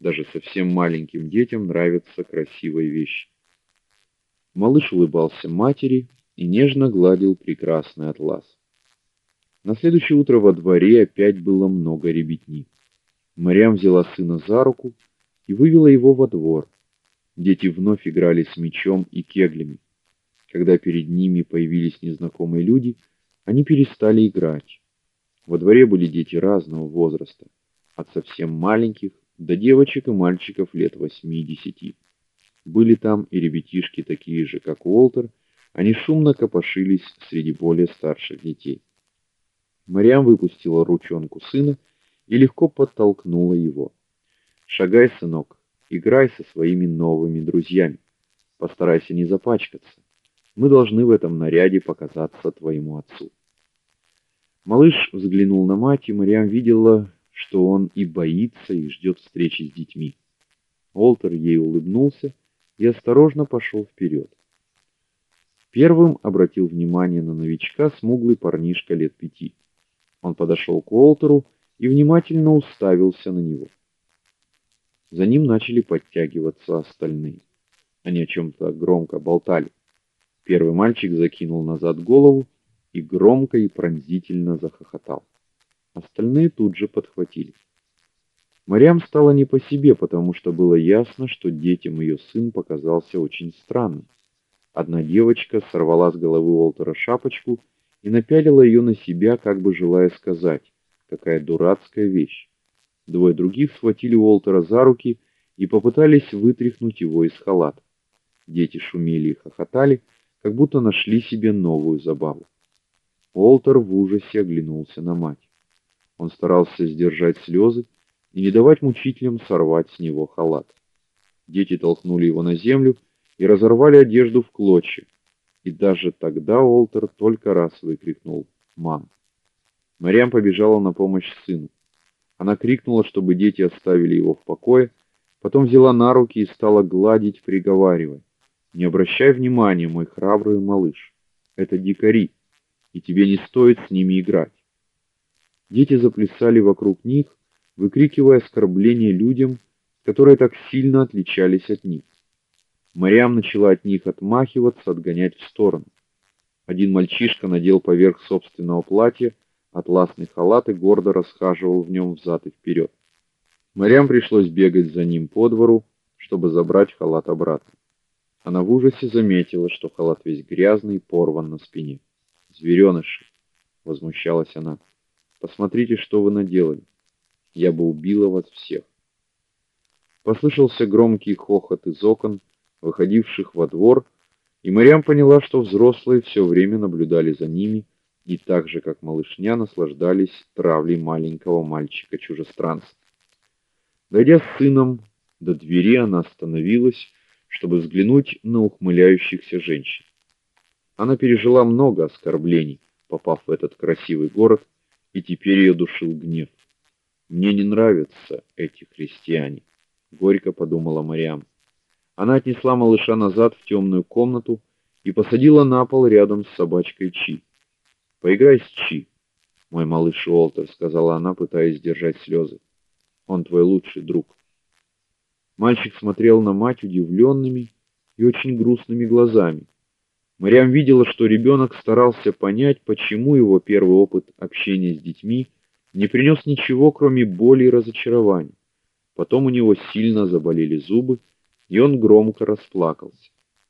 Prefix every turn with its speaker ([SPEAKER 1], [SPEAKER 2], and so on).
[SPEAKER 1] Даже совсем маленьким детям нравятся красивые вещи. Малыш улыбался матери и нежно гладил прекрасный атлас. На следующее утро во дворе опять было много ребятни. Марьям взяла сына за руку и вывела его во двор. Дети вновь играли с мячом и кеглями. Когда перед ними появились незнакомые люди, они перестали играть. Во дворе были дети разного возраста, от совсем маленьких до девочек и мальчиков лет восьми-десяти. Были там и ребятишки такие же, как Уолтер, они шумно копошились среди более старших детей. Мариам выпустила ручонку сына и легко подтолкнула его. «Шагай, сынок, играй со своими новыми друзьями. Постарайся не запачкаться. Мы должны в этом наряде показаться твоему отцу». Малыш взглянул на мать, и Мариам видела, что он и боится, и ждет встречи с детьми. Олтер ей улыбнулся и осторожно пошел вперед. Первым обратил внимание на новичка смуглый парнишка лет пяти. Он подошел к Олтеру и внимательно уставился на него. За ним начали подтягиваться остальные. Они о чем-то громко болтали. Первый мальчик закинул назад голову и громко и пронзительно захохотал. Остальные тут же подхватили. Марьям стало не по себе, потому что было ясно, что детям ее сын показался очень странным. Одна девочка сорвала с головы Уолтера шапочку и напялила ее на себя, как бы желая сказать, какая дурацкая вещь. Двое других схватили Уолтера за руки и попытались вытряхнуть его из халата. Дети шумели и хохотали, как будто нашли себе новую забаву. Уолтер в ужасе оглянулся на мать. Он старался сдержать слезы и не давать мучителям сорвать с него халат. Дети толкнули его на землю и разорвали одежду в клочья. И даже тогда Уолтер только раз выкрикнул «Мам!». Мариам побежала на помощь сыну. Она крикнула, чтобы дети оставили его в покое, потом взяла на руки и стала гладить, приговаривая: "Не обращай внимания, мой храбрый малыш. Это дикари, и тебе не стоит с ними играть". Дети заплясали вокруг них, выкрикивая оскорбления людям, которые так сильно отличались от них. Мариам начала от них отмахиваться, отгонять в сторону. Один мальчишка надел поверх собственного платья атласный халат и гордо расхаживал в нем взад и вперед. Мариам пришлось бегать за ним по двору, чтобы забрать халат обратно. Она в ужасе заметила, что халат весь грязный и порван на спине. "Звереныши!» — возмущалась она. "Посмотрите, что вы наделали. Я бы убила вас всех". Послышался громкий хохот из окон, выходивших во двор, и Мариам поняла, что взрослые все время наблюдали за ними и так же, как малышня, наслаждались травлей маленького мальчика-чужестранца. Дойдя с сыном до двери, она остановилась, чтобы взглянуть на ухмыляющихся женщин. Она пережила много оскорблений, попав в этот красивый город, и теперь ее душил гнев. Мне не нравятся эти христиане, горько подумала Мариам. Она отнесла малыша назад в темную комнату и посадила на пол рядом с собачкой Чи. Поиграй с Чи, мой малыш Уолтер, сказала она, пытаясь сдержать слезы. Он твой лучший друг. Мальчик смотрел на мать удивленными и очень грустными глазами. Мариам видела, что ребенок старался понять, почему его первый опыт общения с детьми не принес ничего, кроме боли и разочарования. Потом у него сильно заболели зубы, и он громко расплакался.